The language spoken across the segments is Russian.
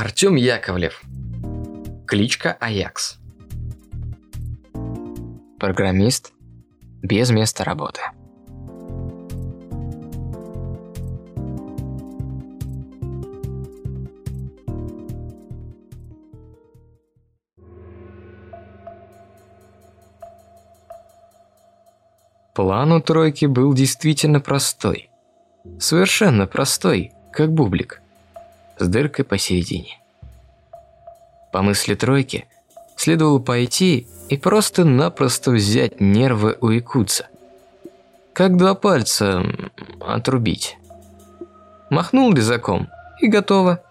Артем Яковлев. Кличка Аякс. Программист без места работы. План у тройки был действительно простой. Совершенно простой, как бублик. С дыркой посередине. По мысли тройки, следовало пойти и просто-напросто взять нервы у якутца. Как два пальца отрубить. Махнул резаком и готово.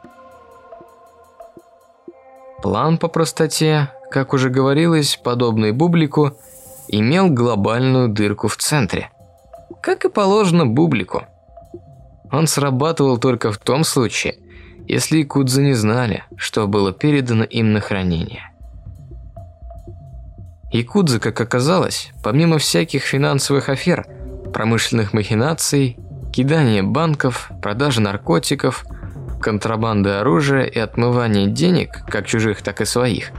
План по простоте, как уже говорилось, подобный бублику, имел глобальную дырку в центре. Как и положено бублику. Он срабатывал только в том случае, если якудзы не знали, что было передано им на хранение. Якудзы, как оказалось, помимо всяких финансовых афер, промышленных махинаций, кидания банков, продажи наркотиков, контрабанды оружия и отмывания денег, как чужих, так и своих,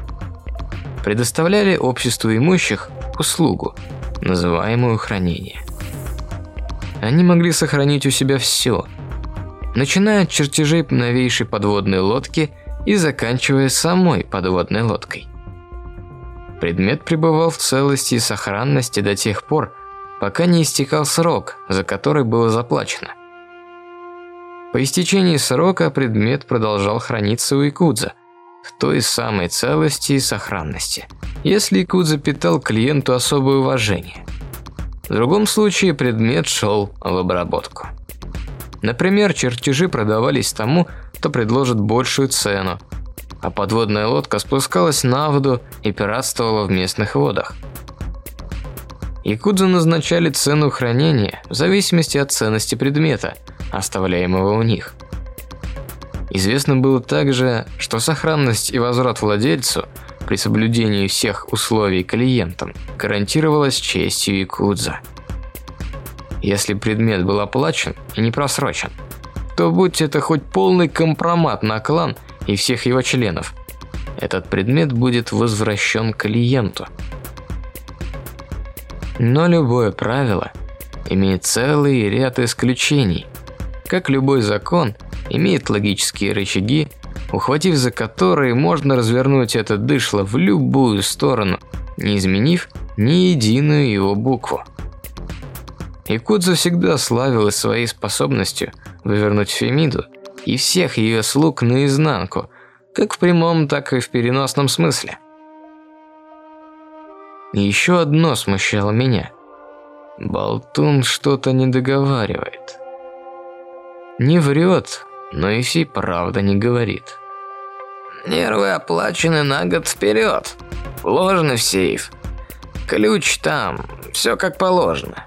предоставляли обществу имущих услугу, называемую хранение. Они могли сохранить у себя все, начиная от чертежей новейшей подводной лодки и заканчивая самой подводной лодкой. Предмет пребывал в целости и сохранности до тех пор, пока не истекал срок, за который было заплачено. По истечении срока предмет продолжал храниться у Якудза – в той самой целости и сохранности, если Якудза питал клиенту особое уважение. В другом случае предмет шел в обработку. Например, чертежи продавались тому, кто предложит большую цену, а подводная лодка спускалась на воду и пиратствовала в местных водах. Якудзы назначали цену хранения в зависимости от ценности предмета, оставляемого у них – Известно было также, что сохранность и возврат владельцу при соблюдении всех условий клиентам гарантировалась честью Якудза. Если предмет был оплачен и не просрочен, то будь это хоть полный компромат на клан и всех его членов, этот предмет будет возвращен клиенту. Но любое правило имеет целый ряд исключений. Как любой закон – имеет логические рычаги, ухватив за которые можно развернуть это дышло в любую сторону, не изменив ни единую его букву. Якудза всегда славилась своей способностью вывернуть Фемиду и всех ее слуг наизнанку, как в прямом, так и в переносном смысле. Еще одно смущало меня. Болтун что-то не договаривает. Не врет, но и всей правда не говорит. Нервы оплачены на год вперед. Вложены в сейф. Ключ там, все как положено.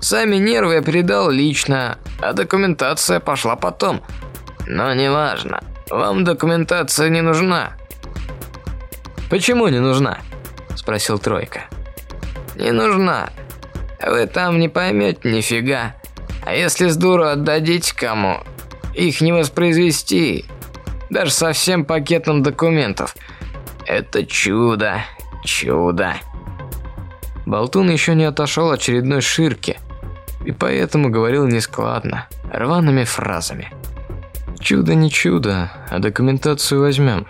Сами нервы я передал лично, а документация пошла потом. Но неважно, вам документация не нужна. Почему не нужна? Спросил Тройка. Не нужна. Вы там не поймете нифига. А если с дуру отдадите кому, их не воспроизвести, даже со всем пакетом документов. Это чудо, чудо. Болтун еще не отошел от очередной ширки, и поэтому говорил нескладно, рваными фразами. Чудо не чудо, а документацию возьмем.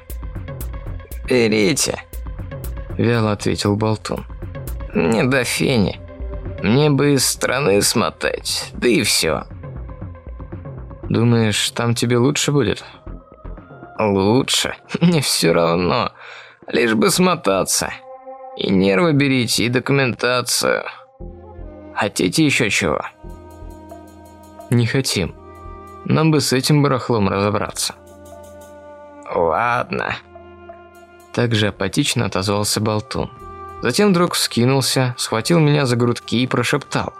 Берите, вяло ответил Болтун. Не до фени. Мне бы из страны смотать, да и все. Думаешь, там тебе лучше будет? Лучше? Мне все равно. Лишь бы смотаться. И нервы берите, и документацию. Хотите еще чего? Не хотим. Нам бы с этим барахлом разобраться. Ладно. Также апатично отозвался Болтун. Затем вдруг вскинулся, схватил меня за грудки и прошептал.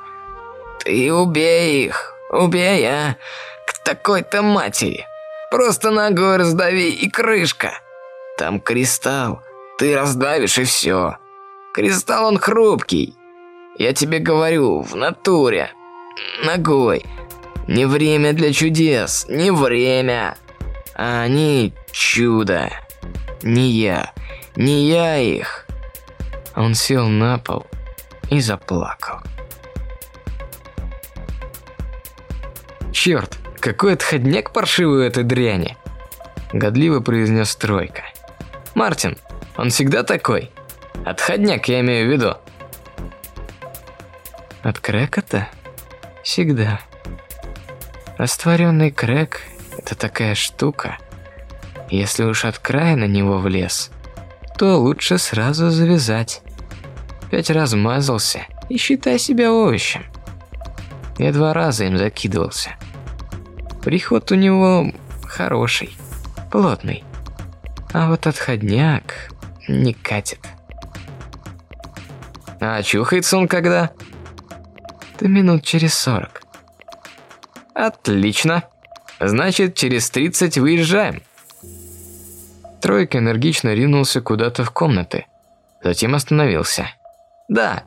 «Ты убей их! Убей, а! к такой-то матери. Просто ногой раздави и крышка. Там кристалл. Ты раздавишь и все. Кристалл он хрупкий. Я тебе говорю, в натуре. Ногой. Не время для чудес, не время. А они чудо. Не я. Не я их. Он сел на пол и заплакал. Черт, какой отходняк паршивый у этой дряни. Годливо произнес Тройка. Мартин, он всегда такой. Отходняк я имею в виду. От крэка-то? Всегда. Растворенный крэк – это такая штука. Если уж от края на него влез, то лучше сразу завязать. Пять раз мазался и считай себя овощем. Я два раза им закидывался. Приход у него хороший, плотный. А вот отходняк не катит. А чухается он когда? Да минут через сорок. Отлично. Значит, через 30 выезжаем. Тройка энергично ринулся куда-то в комнаты. Затем остановился. Да,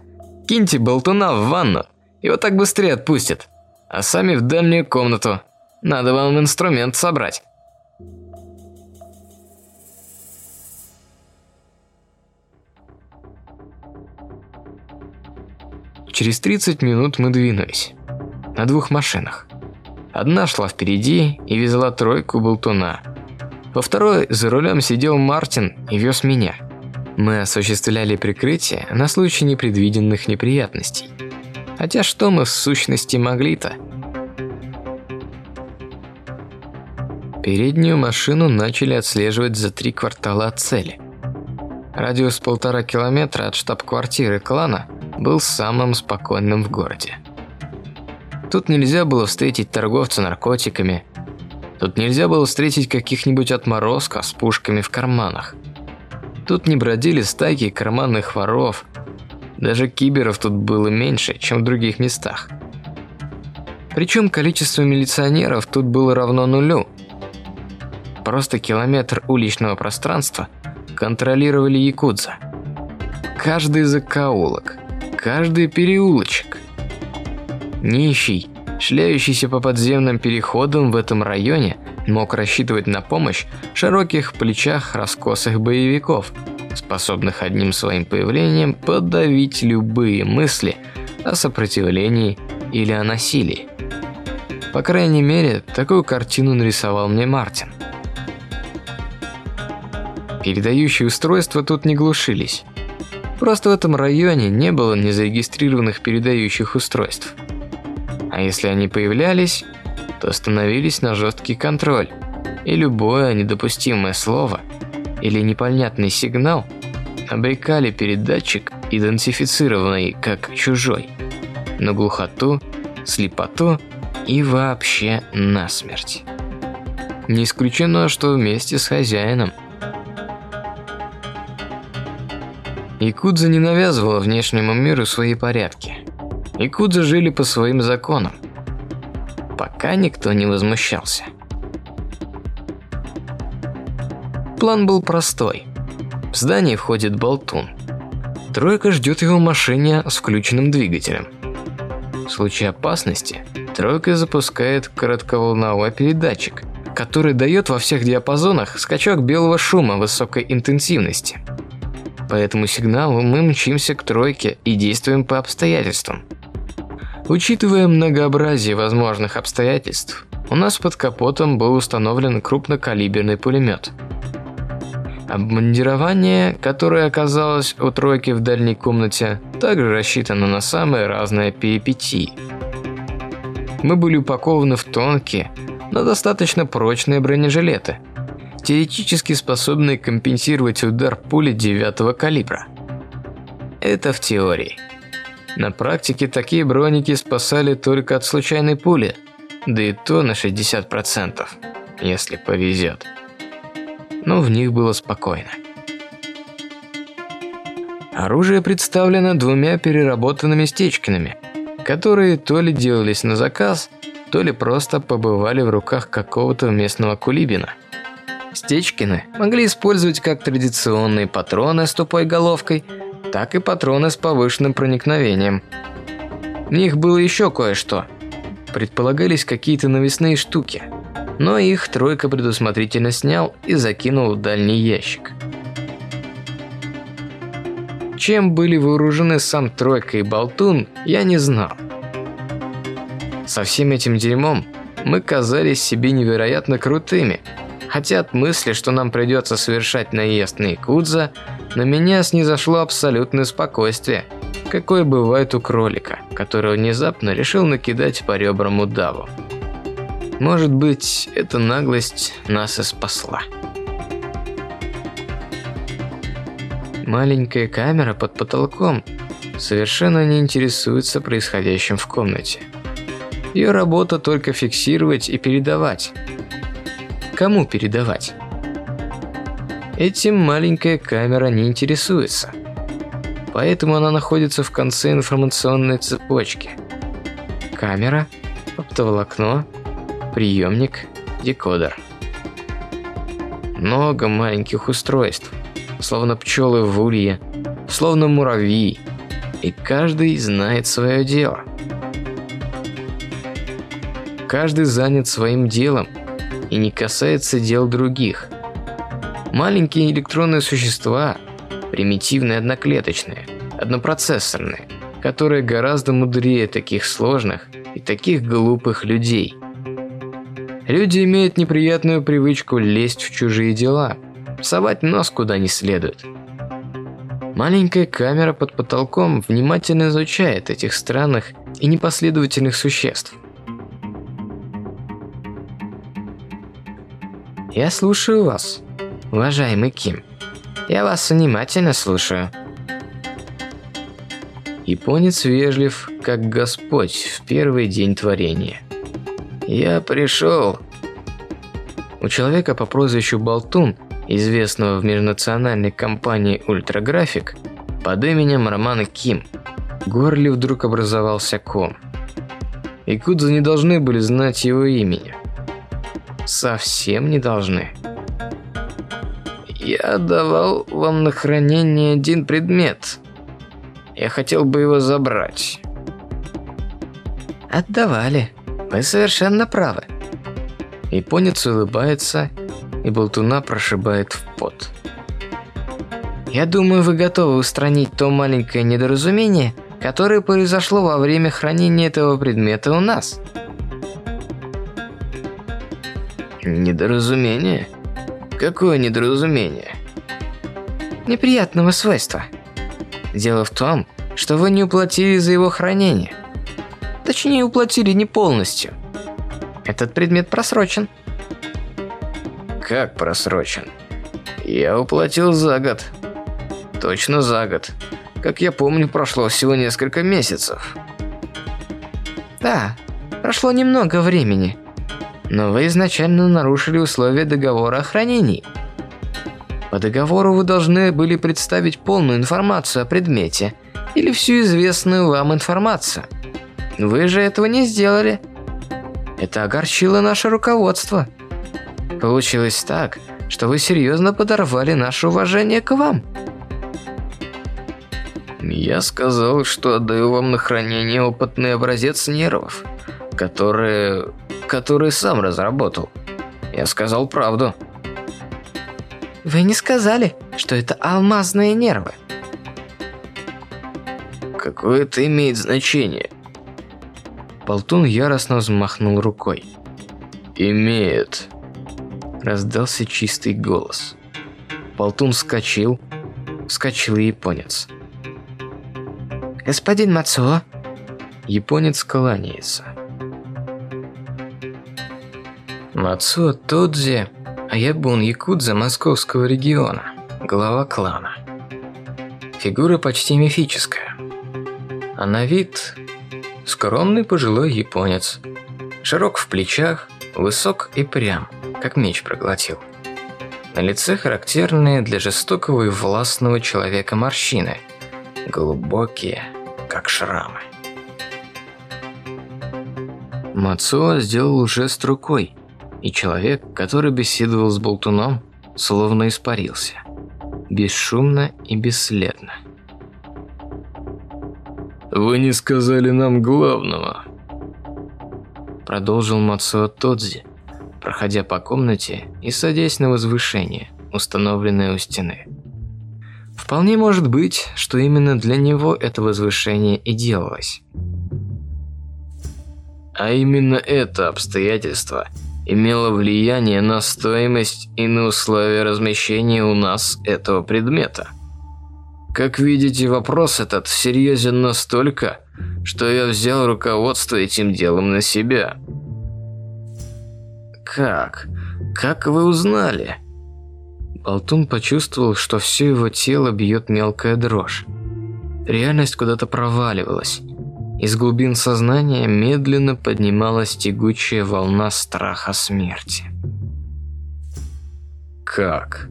киньте болтуна в ванну. Его так быстрее отпустят. А сами в дальнюю комнату. Надо вам инструмент собрать. Через 30 минут мы двинулись. На двух машинах. Одна шла впереди и везла тройку болтуна. Во второй за рулем сидел Мартин и вез меня. Мы осуществляли прикрытие на случай непредвиденных неприятностей. Хотя что мы в сущности могли-то? Переднюю машину начали отслеживать за три квартала от цели. Радиус полтора километра от штаб-квартиры клана был самым спокойным в городе. Тут нельзя было встретить торговца наркотиками. Тут нельзя было встретить каких-нибудь отморозков с пушками в карманах. Тут не бродили стайки карманных воров. Даже киберов тут было меньше, чем в других местах. Причем количество милиционеров тут было равно нулю. Просто километр уличного пространства контролировали якудза. Каждый закоулок, каждый переулочек, Нищий, шляющийся по подземным переходам в этом районе, мог рассчитывать на помощь в широких плечах раскосых боевиков, способных одним своим появлением подавить любые мысли о сопротивлении или о насилии. По крайней мере, такую картину нарисовал мне Мартин. Передающие устройства тут не глушились. Просто в этом районе не было незарегистрированных передающих устройств. А если они появлялись, то становились на жесткий контроль, и любое недопустимое слово или непонятный сигнал обрекали передатчик, идентифицированный как чужой, на глухоту, слепоту и вообще насмерть. Не исключено, что вместе с хозяином. Якудза не навязывала внешнему миру свои порядки. Якудзы жили по своим законам. Пока никто не возмущался. План был простой. В здание входит болтун. Тройка ждет его в машине с включенным двигателем. В случае опасности тройка запускает коротковолновой передатчик, который дает во всех диапазонах скачок белого шума высокой интенсивности. По этому сигналу мы мчимся к тройке и действуем по обстоятельствам. Учитывая многообразие возможных обстоятельств, у нас под капотом был установлен крупнокалиберный пулемет. Обмундирование, которое оказалось у тройки в дальней комнате, также рассчитано на самые разные перипетии. Мы были упакованы в тонкие, но достаточно прочные бронежилеты, теоретически способные компенсировать удар пули девятого калибра. Это в теории. На практике такие броники спасали только от случайной пули, да и то на 60%, если повезет. Но в них было спокойно. Оружие представлено двумя переработанными стечкинами, которые то ли делались на заказ, то ли просто побывали в руках какого-то местного кулибина. Стечкины могли использовать как традиционные патроны с тупой головкой – так и патроны с повышенным проникновением. В них было еще кое-что. Предполагались какие-то навесные штуки. но их тройка предусмотрительно снял и закинул в дальний ящик. Чем были вооружены сам Тройка и Болтун, я не знал. Со всем этим дерьмом мы казались себе невероятно крутыми, хотя от мысли, что нам придется совершать наезд на Якудза, на меня снизошло абсолютное спокойствие, какое бывает у кролика, который внезапно решил накидать по ребрам удаву. Может быть, эта наглость нас и спасла. Маленькая камера под потолком совершенно не интересуется происходящим в комнате. Ее работа только фиксировать и передавать. Кому передавать? Этим маленькая камера не интересуется. Поэтому она находится в конце информационной цепочки. Камера, оптоволокно, приемник, декодер. Много маленьких устройств, словно пчелы в улье, словно муравьи, и каждый знает свое дело. Каждый занят своим делом и не касается дел других. Маленькие электронные существа, примитивные одноклеточные, однопроцессорные, которые гораздо мудрее таких сложных и таких глупых людей. Люди имеют неприятную привычку лезть в чужие дела, совать нос куда не следует. Маленькая камера под потолком внимательно изучает этих странных и непоследовательных существ. Я слушаю вас, уважаемый Ким. Я вас внимательно слушаю. Японец вежлив, как Господь в первый день творения. Я пришел. У человека по прозвищу Болтун, известного в межнациональной компании Ультраграфик, под именем Романа Ким, в горле вдруг образовался ком. Якудзы не должны были знать его имени совсем не должны. Я давал вам на хранение один предмет. Я хотел бы его забрать. Отдавали. Вы совершенно правы. Японец улыбается, и болтуна прошибает в пот. Я думаю, вы готовы устранить то маленькое недоразумение, которое произошло во время хранения этого предмета у нас. Недоразумение? Какое недоразумение? Неприятного свойства. Дело в том, что вы не уплатили за его хранение. Точнее, уплатили не полностью. Этот предмет просрочен. Как просрочен? Я уплатил за год. Точно за год. Как я помню, прошло всего несколько месяцев. Да, прошло немного времени но вы изначально нарушили условия договора о хранении. По договору вы должны были представить полную информацию о предмете или всю известную вам информацию. Вы же этого не сделали. Это огорчило наше руководство. Получилось так, что вы серьезно подорвали наше уважение к вам. Я сказал, что отдаю вам на хранение опытный образец нервов, которые который сам разработал. Я сказал правду. Вы не сказали, что это алмазные нервы. Какое это имеет значение? Болтун яростно взмахнул рукой. Имеет. Раздался чистый голос. Болтун вскочил. Вскочил и японец. Господин Мацуо. Японец кланяется. Мацуо Тодзи Аябун Якудза московского региона, глава клана. Фигура почти мифическая. А на вид скромный пожилой японец. Широк в плечах, высок и прям, как меч проглотил. На лице характерные для жестокого и властного человека морщины, глубокие, как шрамы. Мацуо сделал жест рукой, и человек, который беседовал с болтуном, словно испарился. Бесшумно и бесследно. «Вы не сказали нам главного», продолжил Мацуо Тодзи, проходя по комнате и садясь на возвышение, установленное у стены. Вполне может быть, что именно для него это возвышение и делалось. А именно это обстоятельство имело влияние на стоимость и на условия размещения у нас этого предмета. Как видите, вопрос этот серьезен настолько, что я взял руководство этим делом на себя. Как? Как вы узнали? Болтун почувствовал, что все его тело бьет мелкая дрожь. Реальность куда-то проваливалась. Из глубин сознания медленно поднималась тягучая волна страха смерти. Как?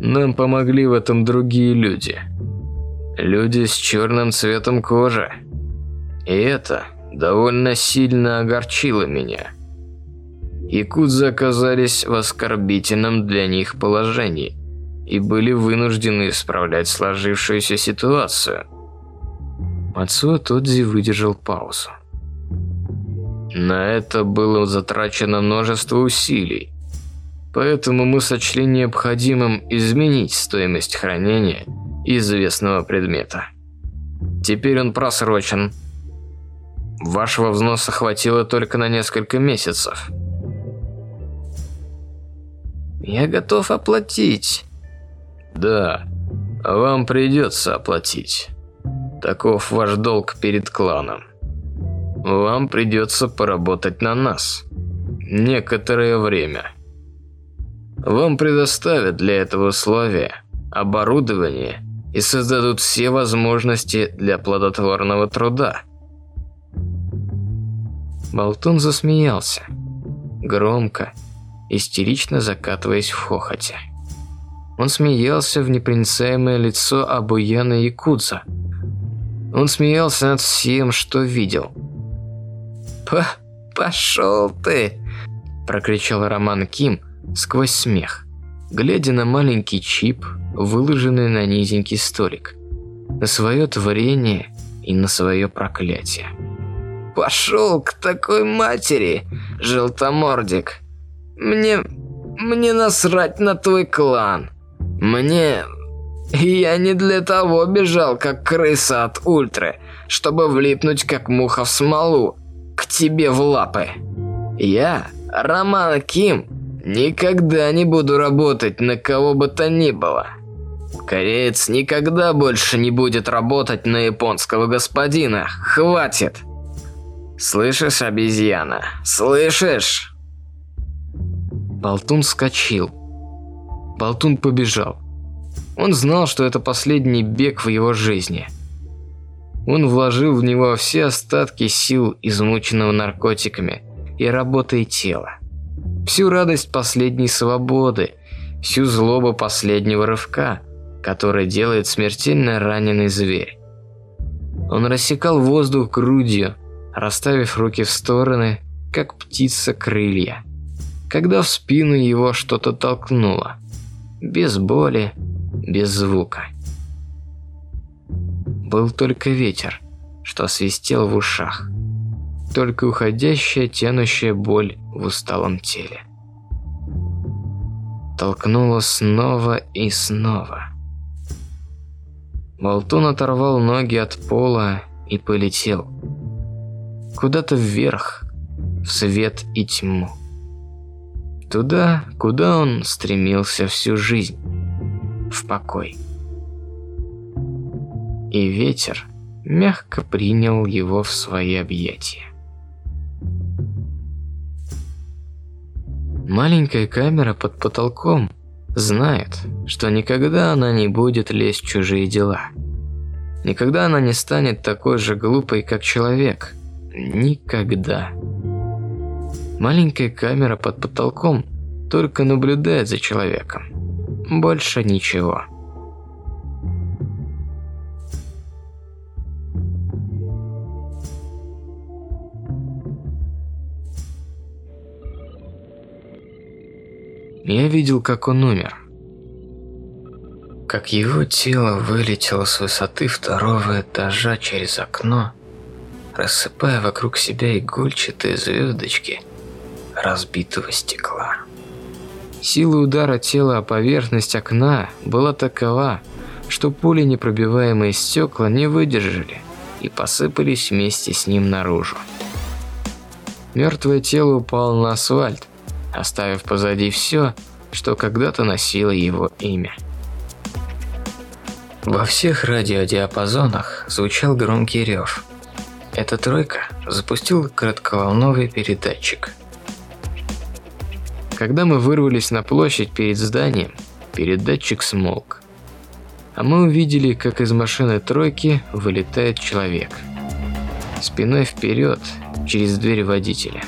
Нам помогли в этом другие люди. Люди с черным цветом кожи. И это довольно сильно огорчило меня. Якудзы оказались в оскорбительном для них положении и были вынуждены исправлять сложившуюся ситуацию. Мацуо Тодзи выдержал паузу. На это было затрачено множество усилий, поэтому мы сочли необходимым изменить стоимость хранения известного предмета. Теперь он просрочен. Вашего взноса хватило только на несколько месяцев – я готов оплатить. Да, вам придется оплатить. Таков ваш долг перед кланом. Вам придется поработать на нас. Некоторое время. Вам предоставят для этого условия, оборудование и создадут все возможности для плодотворного труда. Болтун засмеялся. Громко истерично закатываясь в хохоте. Он смеялся в непроницаемое лицо Абуяна Якудза. Он смеялся над всем, что видел. По «Пошел ты!» – прокричал Роман Ким сквозь смех, глядя на маленький чип, выложенный на низенький столик, на свое творение и на свое проклятие. «Пошел к такой матери, желтомордик!» Мне... мне насрать на твой клан. Мне... Я не для того бежал, как крыса от ультры, чтобы влипнуть, как муха в смолу, к тебе в лапы. Я, Роман Ким, никогда не буду работать на кого бы то ни было. Кореец никогда больше не будет работать на японского господина. Хватит. Слышишь, обезьяна? Слышишь? Болтун скочил. Болтун побежал. Он знал, что это последний бег в его жизни. Он вложил в него все остатки сил, измученного наркотиками и работой тела. Всю радость последней свободы, всю злобу последнего рывка, который делает смертельно раненый зверь. Он рассекал воздух грудью, расставив руки в стороны, как птица крылья когда в спину его что-то толкнуло. Без боли, без звука. Был только ветер, что свистел в ушах. Только уходящая, тянущая боль в усталом теле. Толкнуло снова и снова. Болтун оторвал ноги от пола и полетел. Куда-то вверх, в свет и тьму. Туда, куда он стремился всю жизнь. В покой. И ветер мягко принял его в свои объятия. Маленькая камера под потолком знает, что никогда она не будет лезть в чужие дела. Никогда она не станет такой же глупой, как человек. Никогда. Маленькая камера под потолком только наблюдает за человеком. Больше ничего. Я видел, как он умер. Как его тело вылетело с высоты второго этажа через окно, рассыпая вокруг себя игольчатые звездочки – разбитого стекла. Сила удара тела о поверхность окна была такова, что пули непробиваемые стекла не выдержали и посыпались вместе с ним наружу. Мертвое тело упало на асфальт, оставив позади все, что когда-то носило его имя. Во всех радиодиапазонах звучал громкий рев. Эта тройка запустила коротковолновый передатчик. Когда мы вырвались на площадь перед зданием, передатчик смолк. А мы увидели, как из машины тройки вылетает человек. Спиной вперед, через дверь водителя.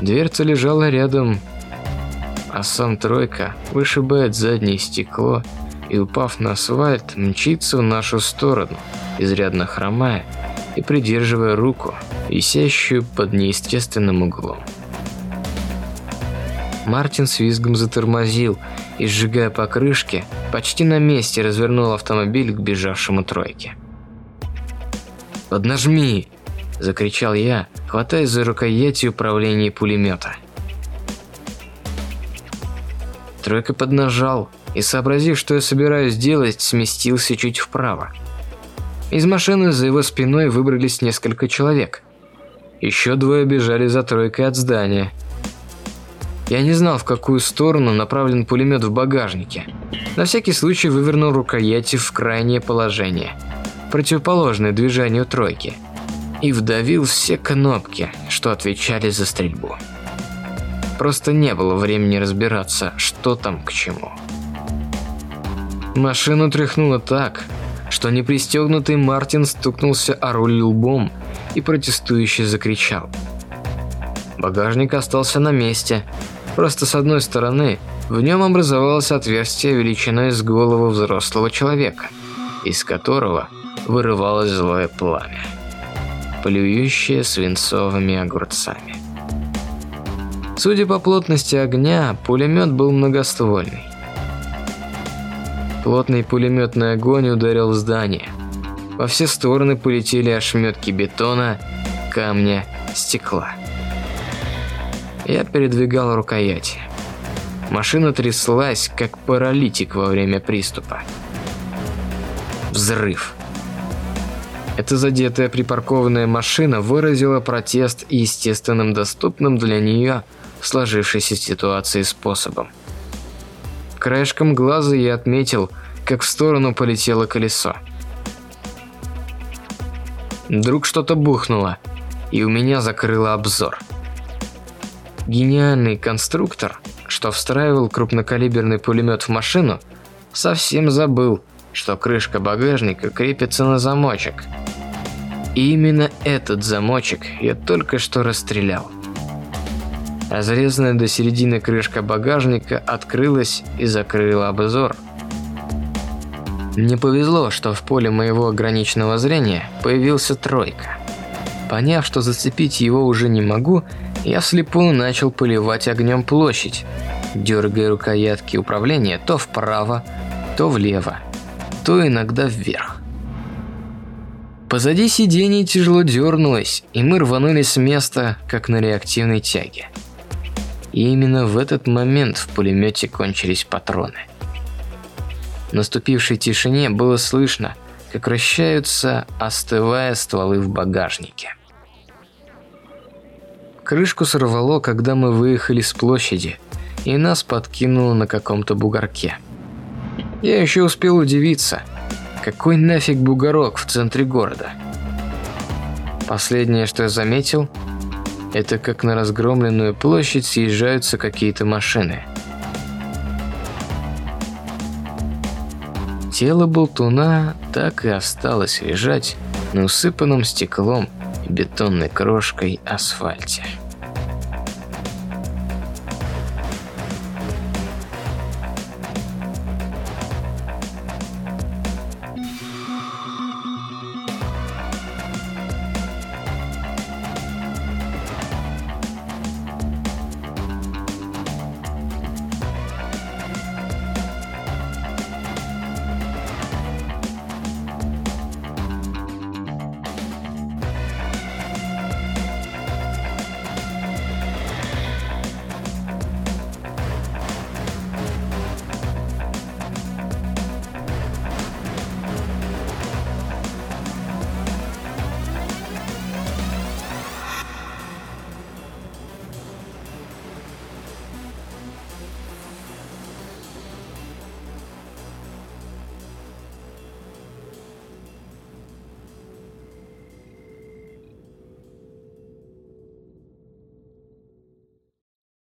Дверца лежала рядом, а сам тройка вышибает заднее стекло и, упав на асфальт, мчится в нашу сторону, изрядно хромая и придерживая руку, висящую под неестественным углом. Мартин с визгом затормозил и, сжигая покрышки, почти на месте развернул автомобиль к бежавшему тройке. «Поднажми!» – закричал я, хватаясь за рукояти управления пулемета. Тройка поднажал и, сообразив, что я собираюсь делать, сместился чуть вправо. Из машины за его спиной выбрались несколько человек. Еще двое бежали за тройкой от здания. Я не знал, в какую сторону направлен пулемет в багажнике. На всякий случай вывернул рукояти в крайнее положение, противоположное движению тройки, и вдавил все кнопки, что отвечали за стрельбу. Просто не было времени разбираться, что там к чему. Машину тряхнуло так, что непристегнутый Мартин стукнулся о руль лбом и протестующе закричал. Багажник остался на месте. Просто с одной стороны в нем образовалось отверстие величиной с голову взрослого человека, из которого вырывалось злое пламя, плюющее свинцовыми огурцами. Судя по плотности огня, пулемет был многоствольный. Плотный пулеметный огонь ударил в здание. Во все стороны полетели ошметки бетона, камня, стекла. Я передвигал рукояти. Машина тряслась, как паралитик во время приступа. Взрыв. Эта задетая припаркованная машина выразила протест естественным доступным для нее сложившейся ситуации способом. Краешком глаза я отметил, как в сторону полетело колесо. Вдруг что-то бухнуло, и у меня закрыло обзор. Гениальный конструктор, что встраивал крупнокалиберный пулемет в машину, совсем забыл, что крышка багажника крепится на замочек. И именно этот замочек я только что расстрелял. Разрезанная до середины крышка багажника открылась и закрыла обзор. Мне повезло, что в поле моего ограниченного зрения появился тройка. Поняв, что зацепить его уже не могу, я слепую начал поливать огнем площадь, дергая рукоятки управления то вправо, то влево, то иногда вверх. Позади сиденье тяжело дернулось, и мы рванулись с места, как на реактивной тяге. И именно в этот момент в пулемете кончились патроны. В наступившей тишине было слышно, как вращаются, остывая стволы в багажнике. Крышку сорвало, когда мы выехали с площади, и нас подкинуло на каком-то бугорке. Я еще успел удивиться, какой нафиг бугорок в центре города. Последнее, что я заметил, это как на разгромленную площадь съезжаются какие-то машины. Тело болтуна так и осталось лежать на усыпанном стеклом бетонной крошкой асфальте.